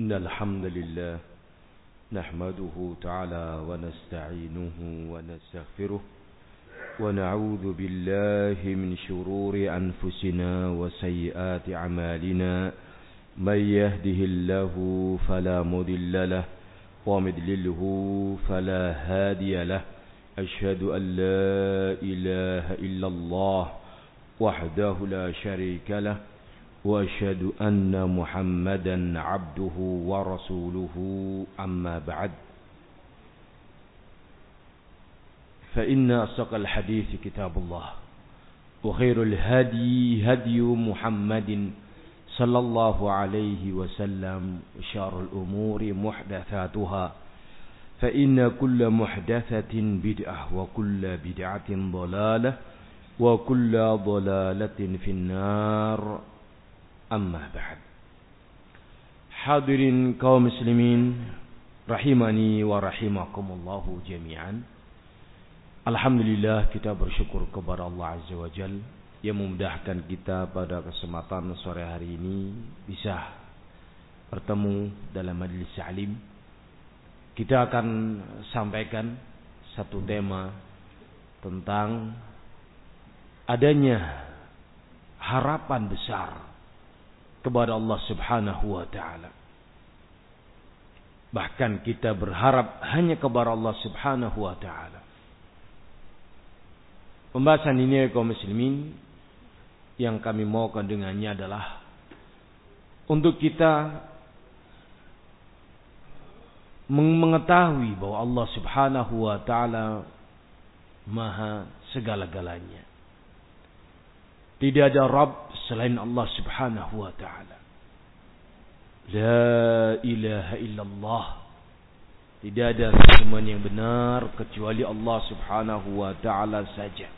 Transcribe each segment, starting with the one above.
إن الحمد لله نحمده تعالى ونستعينه ونستغفره ونعوذ بالله من شرور أنفسنا وسيئات أعمالنا. من يهده الله فلا مضل له ومضلله فلا هادي له. أشهد أن لا إله إلا الله وحده لا شريك له وأشهد أن محمدا عبده ورسوله. أما بعد فإن أصدق الحديث كتاب الله وخير الهدي هدي محمد صلى الله عليه وسلم وشار الأمور محدثاتها فإن كل محدثة بدعة وكل بدعة ضلالة وكل ضلالة في النار. Amma ba'd. Hadirin kaum muslimin rahimani wa rahimakumullahu jami'an. Alhamdulillah kita bersyukur kepada Allah Azza wa Jal yang memudahkan kita pada kesempatan sore hari ini bisa bertemu dalam majelis salim. Kita akan sampaikan satu tema tentang adanya harapan besar kepada Allah Subhanahu wa taala. Bahkan kita berharap hanya kepada Allah Subhanahu wa taala. Pembahasan ini kaum muslimin yang kami maukan dengannya adalah untuk kita mengetahui bahwa Allah Subhanahu wa taala maha segala-galanya. Tidak ada Rabb selain Allah Subhanahu wa taala. La ilaha illallah. Tidak ada semua yang benar kecuali Allah Subhanahu wa taala saja.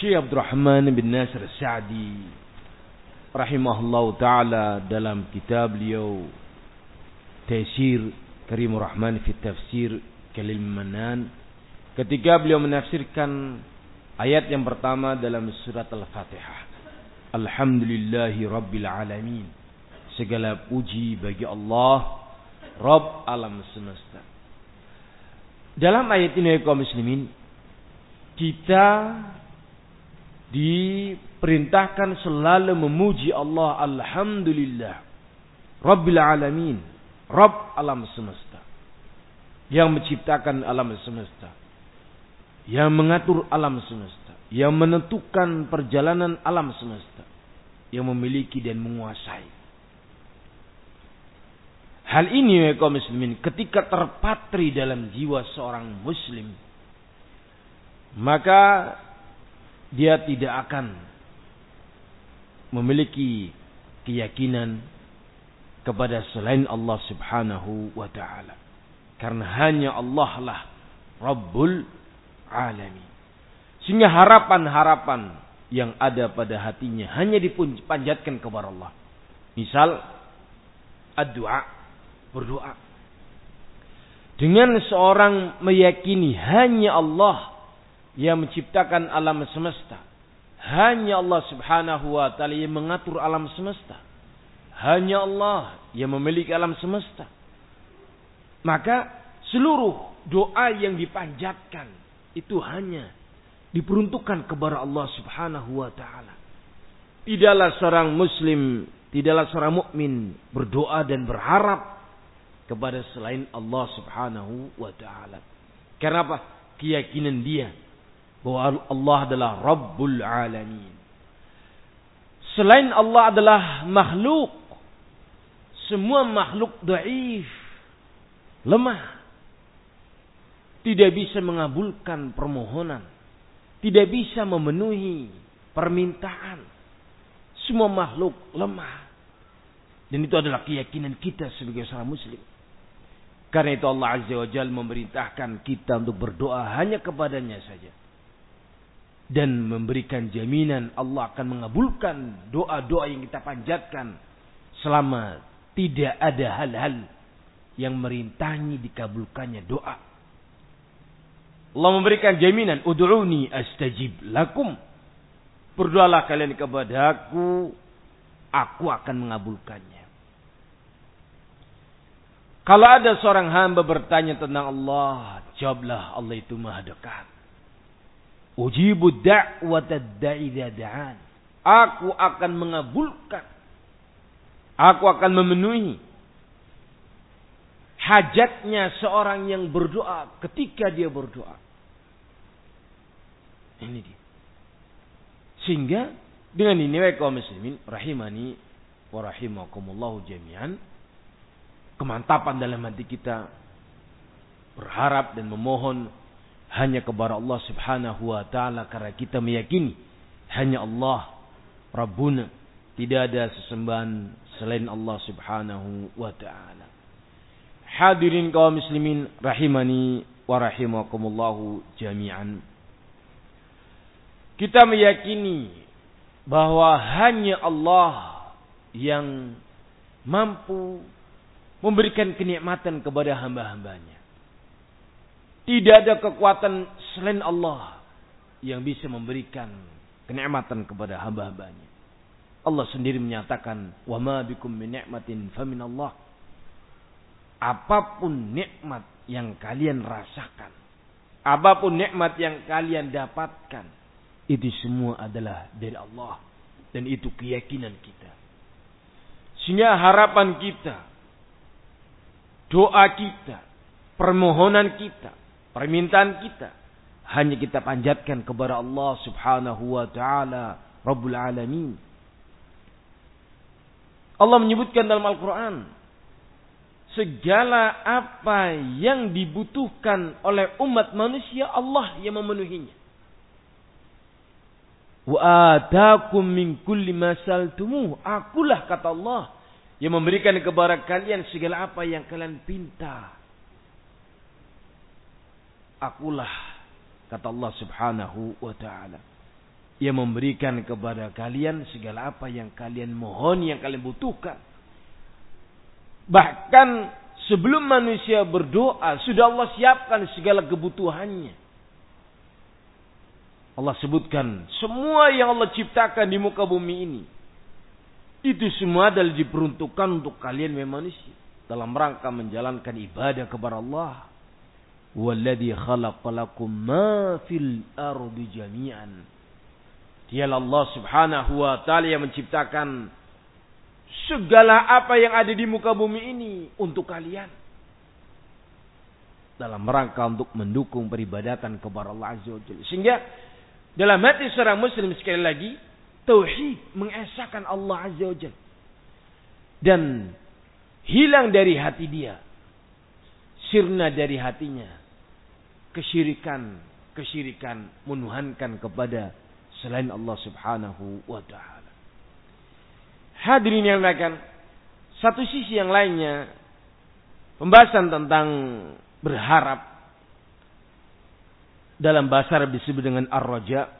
Syekh Abdurrahman bin Nasir Sa'di rahimahullah taala dalam kitab beliau Taisir Karimur Rahman fi Tafsir Kalil Manan ketika beliau menafsirkan ayat yang pertama dalam surat Al-Fatihah. Alhamdulillahi Rabbil Alamin. Segala puji bagi Allah Rabb alam semesta. Dalam ayat ini kaum muslimin kita diperintahkan selalu memuji Allah Alhamdulillah. Rabbil Alamin Rabb alam semesta. Yang menciptakan alam semesta yang mengatur alam semesta. Yang menentukan perjalanan alam semesta. Yang memiliki dan menguasai. Hal ini kaum muslimin ketika terpatri dalam jiwa seorang muslim maka dia tidak akan memiliki keyakinan kepada selain Allah Subhanahu wa taala. Karena hanya Allah lah Rabbul Alamin. Sehingga harapan-harapan yang ada pada hatinya hanya dipanjatkan kepada Allah. Misal doa berdoa. Dengan seorang meyakini hanya Allah yang menciptakan alam semesta. Hanya Allah subhanahu wa ta'ala yang mengatur alam semesta. Hanya Allah yang memiliki alam semesta. Maka seluruh doa yang dipanjatkan itu hanya diperuntukkan kepada Allah subhanahu wa ta'ala. Tidaklah seorang muslim, tidaklah seorang mukmin berdoa dan berharap kepada selain Allah subhanahu wa ta'ala. Karena apa? Keyakinan dia bahwa Allah adalah Rabbul Alamin. Selain Allah adalah makhluk. Semua makhluk daif. Lemah. Tidak bisa mengabulkan permohonan. Tidak bisa memenuhi permintaan. Semua makhluk lemah. Dan itu adalah keyakinan kita sebagai seorang muslim. Karena itu Allah Azza wa Jalla memerintahkan kita untuk berdoa hanya kepadanya saja dan memberikan jaminan Allah akan mengabulkan doa-doa yang kita panjatkan selama tidak ada hal-hal yang merintangi dikabulkannya doa. Allah memberikan jaminan, "Ud'uni astajib lakum." Berdoalah kalian kepada aku, aku akan mengabulkannya. Kalau ada seorang hamba bertanya tentang Allah, jawablah Allah itu maha dekat. Ujibu da'an. Aku akan mengabulkan. Aku akan memenuhi hajatnya seorang yang berdoa ketika dia berdoa. Ini dia. Sehingga dengan ini wa kaum muslimin rahimani wa rahimakumullahu jami'an kemantapan dalam hati kita berharap dan memohon hanya kepada Allah Subhanahu wa taala karena kita meyakini hanya Allah Rabbuna tidak ada sesembahan selain Allah Subhanahu wa taala. Hadirin kaum muslimin rahimani wa rahimakumullahu jami'an. Kita meyakini bahwa hanya Allah yang mampu memberikan kenikmatan kepada hamba-hambanya. Tidak ada kekuatan selain Allah yang bisa memberikan kenikmatan kepada hamba-hambanya. Allah sendiri menyatakan, "Wa ma bikum min ni'matin famin Allah." Apa pun nikmat yang kalian rasakan, apa pun nikmat yang kalian dapatkan, itu semua adalah dari Allah dan itu keyakinan kita. Sehingga harapan kita doa kita, permohonan kita, permintaan kita hanya kita panjatkan kepada Allah Subhanahu wa taala Rabbul Alamin. Allah menyebutkan dalam Al-Qur'an segala apa yang dibutuhkan oleh umat manusia Allah yang memenuhinya. Wa atakum min kulli masaltumuh. Akulah kata Allah yang memberikan kepada kalian segala apa yang kalian pinta. Akulah kata Allah Subhanahu wa taala yang memberikan kepada kalian segala apa yang kalian mohon, yang kalian butuhkan. Bahkan sebelum manusia berdoa, sudah Allah siapkan segala kebutuhannya. Allah sebutkan semua yang Allah ciptakan di muka bumi ini itu semua adalah diperuntukkan untuk kalian manusia dalam rangka menjalankan ibadah kepada Allah. Walladhi khalaqalakum ma fil ardi jami'an. Dialah Allah Subhanahu wa taala yang menciptakan segala apa yang ada di muka bumi ini untuk kalian. Dalam rangka untuk mendukung peribadatan kepada Allah Azza wa Jalla. Sehingga dalam hati seorang muslim sekali lagi tauhid, mengesahkan Allah Azza wa Jalla. Dan hilang dari hati dia. Sirna dari hatinya. Kesyirikan, kesyirikan menuhankan kepada selain Allah Subhanahu wa taala. Hadirin yang lain, satu sisi yang lainnya pembahasan tentang berharap dalam bahasa Arab disebut dengan ar-raja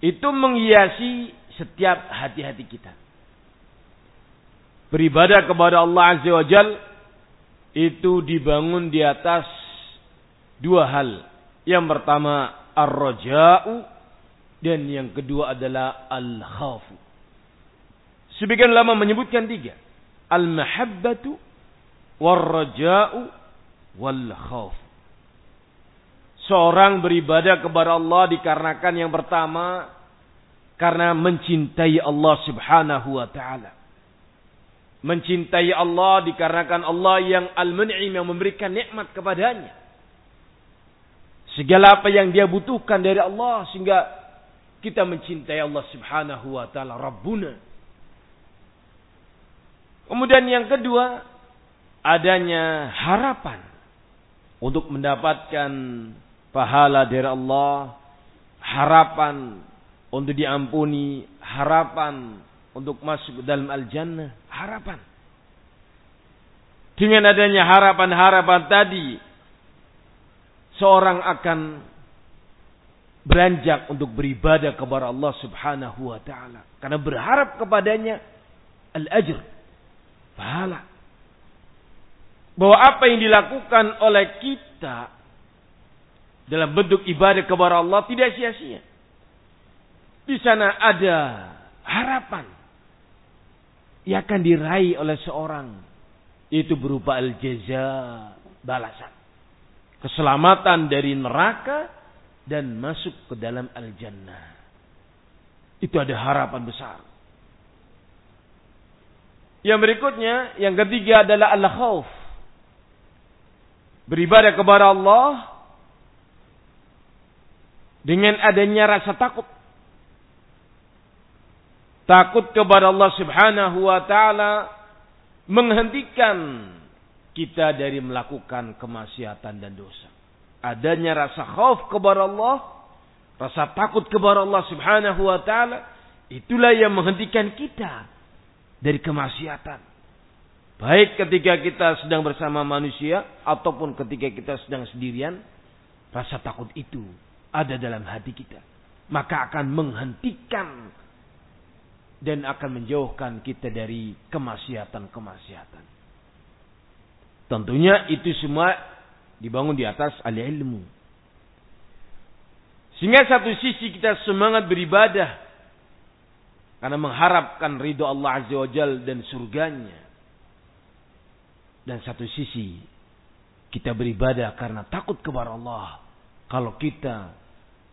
itu menghiasi setiap hati-hati kita. Beribadah kepada Allah Azza wa Jal itu dibangun di atas dua hal. Yang pertama ar-raja'u dan yang kedua adalah al-khafu. Sebagian lama menyebutkan tiga. Al-mahabbatu war-raja'u wal-khafu. Seorang beribadah kepada Allah dikarenakan yang pertama karena mencintai Allah Subhanahu wa taala. Mencintai Allah dikarenakan Allah yang Al-Mun'im yang memberikan nikmat kepadanya. Segala apa yang dia butuhkan dari Allah sehingga kita mencintai Allah Subhanahu wa taala Rabbuna. Kemudian yang kedua adanya harapan untuk mendapatkan pahala dari Allah, harapan untuk diampuni, harapan untuk masuk dalam al-jannah, harapan. Dengan adanya harapan-harapan tadi, seorang akan beranjak untuk beribadah kepada Allah Subhanahu wa taala karena berharap kepadanya al-ajr, pahala. Bahwa apa yang dilakukan oleh kita dalam bentuk ibadah kepada Allah tidak sia-sia. Di sana ada harapan yang akan diraih oleh seorang itu berupa al-jaza, balasan. Keselamatan dari neraka dan masuk ke dalam al-jannah. Itu ada harapan besar. Yang berikutnya, yang ketiga adalah al-khawf. Beribadah kepada Allah dengan adanya rasa takut. Takut kepada Allah Subhanahu wa taala menghentikan kita dari melakukan kemaksiatan dan dosa. Adanya rasa khauf kepada Allah, rasa takut kepada Allah Subhanahu wa taala, itulah yang menghentikan kita dari kemaksiatan. Baik ketika kita sedang bersama manusia ataupun ketika kita sedang sendirian, rasa takut itu ada dalam hati kita. Maka akan menghentikan dan akan menjauhkan kita dari kemaksiatan-kemaksiatan. Tentunya itu semua dibangun di atas al-ilmu. Sehingga satu sisi kita semangat beribadah karena mengharapkan ridho Allah Azza wa Jal dan surganya. Dan satu sisi kita beribadah karena takut kepada Allah. Kalau kita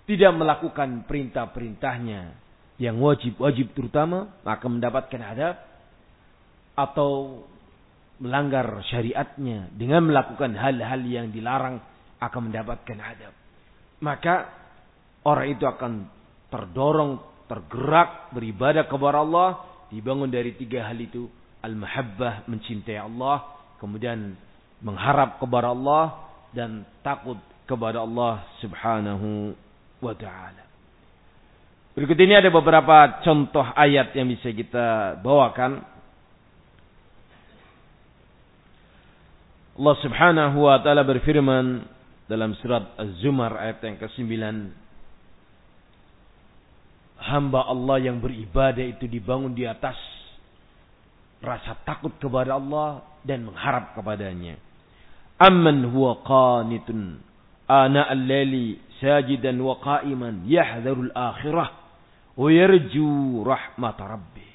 tidak melakukan perintah-perintahnya yang wajib-wajib terutama maka mendapatkan adab atau melanggar syariatnya dengan melakukan hal-hal yang dilarang akan mendapatkan adab. Maka orang itu akan terdorong, tergerak beribadah kepada Allah dibangun dari tiga hal itu al-mahabbah mencintai Allah, kemudian mengharap kepada Allah dan takut kepada Allah Subhanahu wa taala. Berikut ini ada beberapa contoh ayat yang bisa kita bawakan. Allah Subhanahu wa taala berfirman dalam surat Az-Zumar ayat yang ke-9 Hamba Allah yang beribadah itu dibangun di atas rasa takut kepada Allah dan mengharap kepadanya. Amman huwa qanitun ana al-laili sajidan wa qa'iman yahdharul akhirah ويرجو رحمة ربه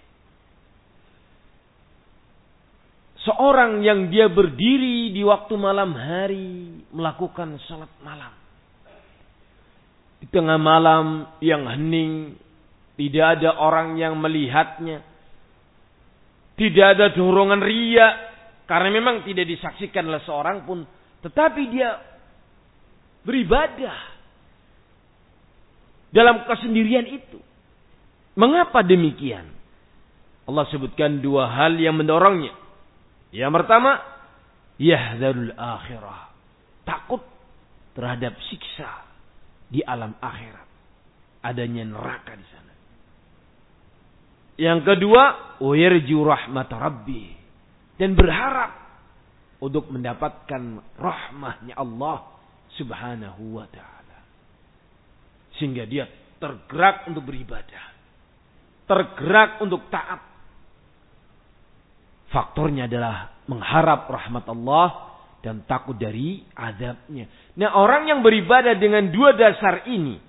Seorang yang dia berdiri di waktu malam hari melakukan salat malam. Di tengah malam yang hening, tidak ada orang yang melihatnya. Tidak ada dorongan ria karena memang tidak disaksikan oleh seorang pun, tetapi dia beribadah dalam kesendirian itu. Mengapa demikian? Allah sebutkan dua hal yang mendorongnya. Yang pertama, yahdharul akhirah. Takut terhadap siksa di alam akhirat. Adanya neraka di sana. Yang kedua, wayarju rahmat rabbi. Dan berharap untuk mendapatkan rahmahnya Allah subhanahu wa ta'ala. Sehingga dia tergerak untuk beribadah tergerak untuk taat. Faktornya adalah mengharap rahmat Allah dan takut dari azabnya. Nah orang yang beribadah dengan dua dasar ini.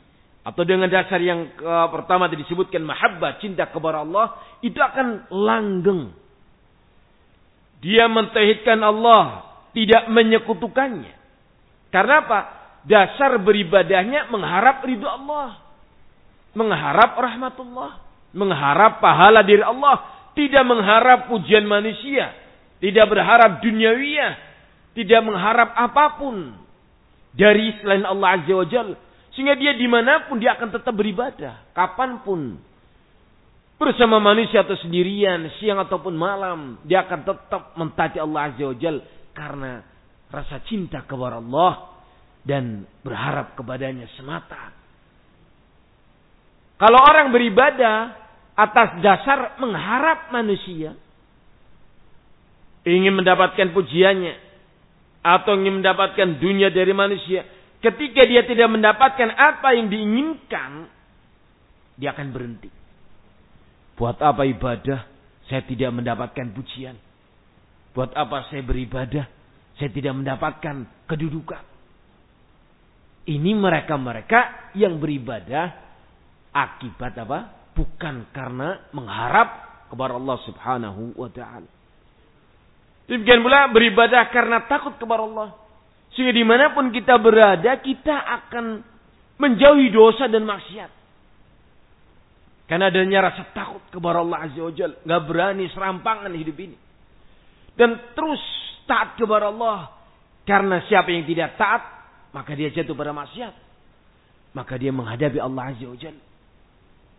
Atau dengan dasar yang ke pertama tadi disebutkan mahabbah, cinta kepada Allah. Itu akan langgeng. Dia mentahidkan Allah. Tidak menyekutukannya. Karena apa? Dasar beribadahnya mengharap ridho Allah. Mengharap rahmatullah mengharap pahala dari Allah, tidak mengharap pujian manusia, tidak berharap duniawiyah, tidak mengharap apa pun dari selain Allah Azza wa Jal. Sehingga dia di mana pun dia akan tetap beribadah. Kapan pun. Bersama manusia atau sendirian. Siang ataupun malam. Dia akan tetap mentaati Allah Azza wa Jal. Karena rasa cinta kepada Allah. Dan berharap kepadanya semata. Kalau orang beribadah atas dasar mengharap manusia ingin mendapatkan pujiannya atau ingin mendapatkan dunia dari manusia ketika dia tidak mendapatkan apa yang diinginkan dia akan berhenti buat apa ibadah saya tidak mendapatkan pujian buat apa saya beribadah saya tidak mendapatkan kedudukan ini mereka-mereka yang beribadah akibat apa? bukan karena mengharap kepada Allah Subhanahu wa taala. Demikian pula beribadah karena takut kepada Allah. Sehingga di mana pun kita berada, kita akan menjauhi dosa dan maksiat. Karena adanya rasa takut kepada Allah Azza wa Jal. Gak berani serampangan hidup ini. Dan terus taat kepada Allah. Karena siapa yang tidak taat, maka dia jatuh pada maksiat. Maka dia menghadapi Allah Azza wa Jal.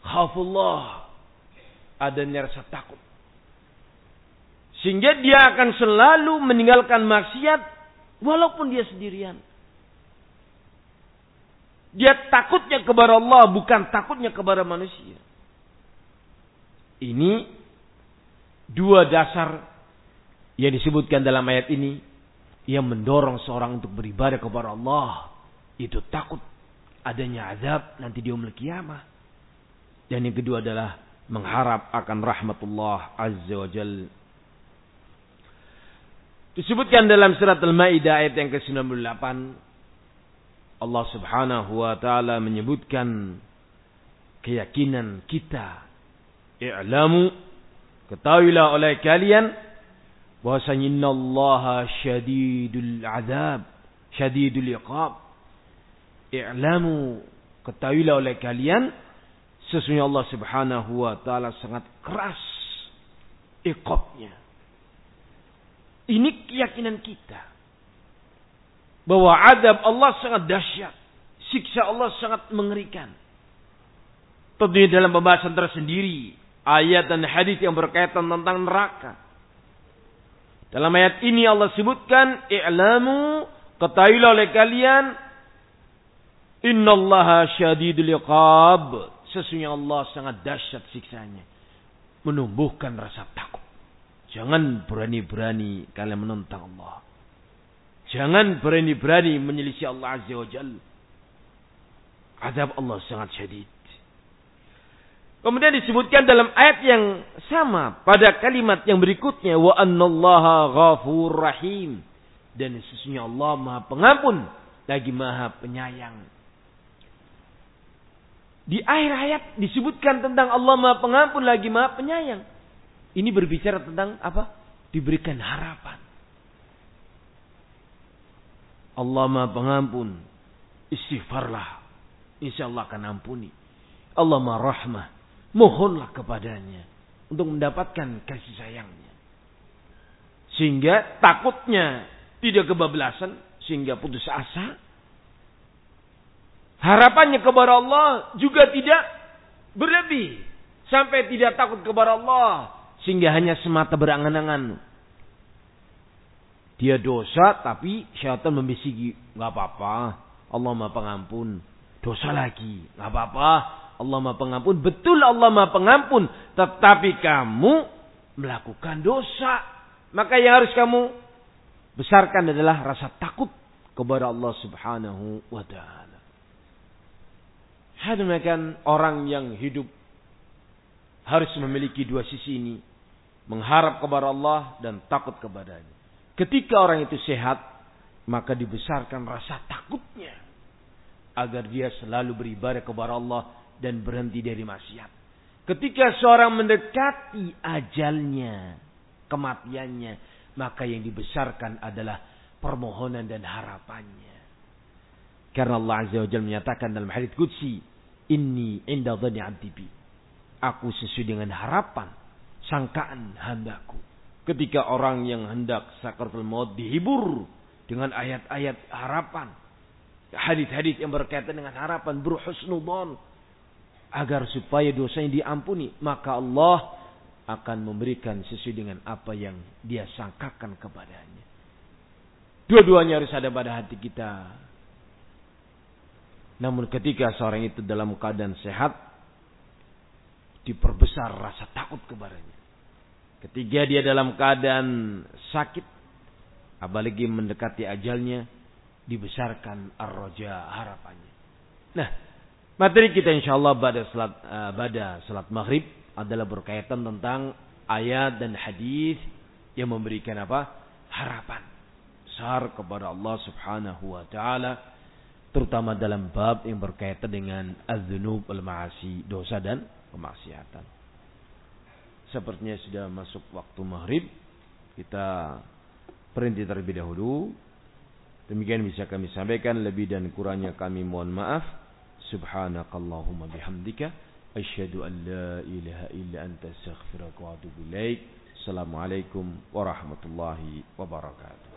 Khafullah. Adanya rasa takut. Sehingga dia akan selalu meninggalkan maksiat walaupun dia sendirian. Dia takutnya kepada Allah bukan takutnya kepada manusia. Ini dua dasar yang disebutkan dalam ayat ini yang mendorong seorang untuk beribadah kepada Allah. Itu takut adanya azab nanti di umul kiamah. Dan yang kedua adalah mengharap akan rahmatullah azza wa jalla Disebutkan dalam surat Al-Maidah ayat yang ke-98 Allah Subhanahu wa taala menyebutkan keyakinan kita. I'lamu ketahuilah oleh kalian bahwasanya Allah syadidul azab, syadidul iqab. I'lamu ketahuilah oleh kalian sesungguhnya Allah Subhanahu wa taala sangat keras iqabnya ini keyakinan kita. Bahwa adab Allah sangat dahsyat. Siksa Allah sangat mengerikan. Tentunya dalam pembahasan tersendiri. Ayat dan hadis yang berkaitan tentang neraka. Dalam ayat ini Allah sebutkan. I'lamu. Ketahuilah oleh kalian. Innallaha syadidul iqab. Sesungguhnya Allah sangat dahsyat siksanya. Menumbuhkan rasa takut. Jangan berani-berani kalian menentang Allah. Jangan berani-berani menyelisih Allah Azza wa Jal. Adab Allah sangat syadid. Kemudian disebutkan dalam ayat yang sama pada kalimat yang berikutnya wa annallaha ghafur rahim dan sesungguhnya Allah Maha Pengampun lagi Maha Penyayang. Di akhir ayat disebutkan tentang Allah Maha Pengampun lagi Maha Penyayang. Ini berbicara tentang apa? Diberikan harapan. Allah Maha Pengampun. Istighfarlah. Insya Allah akan ampuni. Allah Maha Rahmah. Mohonlah kepadanya. Untuk mendapatkan kasih sayangnya. Sehingga takutnya tidak kebablasan. Sehingga putus asa. Harapannya kepada Allah juga tidak berlebih. Sampai tidak takut kepada Allah sehingga hanya semata berangan-angan. Dia dosa tapi syaitan membisiki. Gak apa-apa. Allah maha pengampun. Dosa lagi. Gak apa-apa. Allah maha pengampun. Betul Allah maha pengampun. Tetapi kamu melakukan dosa. Maka yang harus kamu besarkan adalah rasa takut kepada Allah subhanahu wa ta'ala. Hadamakan orang yang hidup harus memiliki dua sisi ini mengharap kepada Allah dan takut kepadanya. Ketika orang itu sehat, maka dibesarkan rasa takutnya agar dia selalu beribadah kepada Allah dan berhenti dari maksiat. Ketika seorang mendekati ajalnya, kematiannya, maka yang dibesarkan adalah permohonan dan harapannya. Karena Allah Azza wa Jalla menyatakan dalam hadits qudsi, "Inni inda dhani 'abdi Aku sesuai dengan harapan sangkaan hambaku. Ketika orang yang hendak sakaratul maut dihibur dengan ayat-ayat harapan. Hadis-hadis yang berkaitan dengan harapan berhusnudon. Agar supaya dosanya diampuni. Maka Allah akan memberikan sesuai dengan apa yang dia sangkakan kepadanya. Dua-duanya harus ada pada hati kita. Namun ketika seorang itu dalam keadaan sehat, diperbesar rasa takut kepadanya. Ketika dia dalam keadaan sakit, apalagi mendekati ajalnya, dibesarkan ar-roja harapannya. Nah, materi kita insya Allah pada salat uh, pada salat maghrib adalah berkaitan tentang ayat dan hadis yang memberikan apa harapan besar kepada Allah Subhanahu Wa Taala terutama dalam bab yang berkaitan dengan az-dzunub al-ma'asi dosa dan kemaksiatan. Sepertinya sudah masuk waktu maghrib. Kita berhenti terlebih dahulu. Demikian bisa kami sampaikan lebih dan kurangnya kami mohon maaf. Subhanakallahumma bihamdika asyhadu an la ilaha illa anta. Assalamualaikum warahmatullahi wabarakatuh.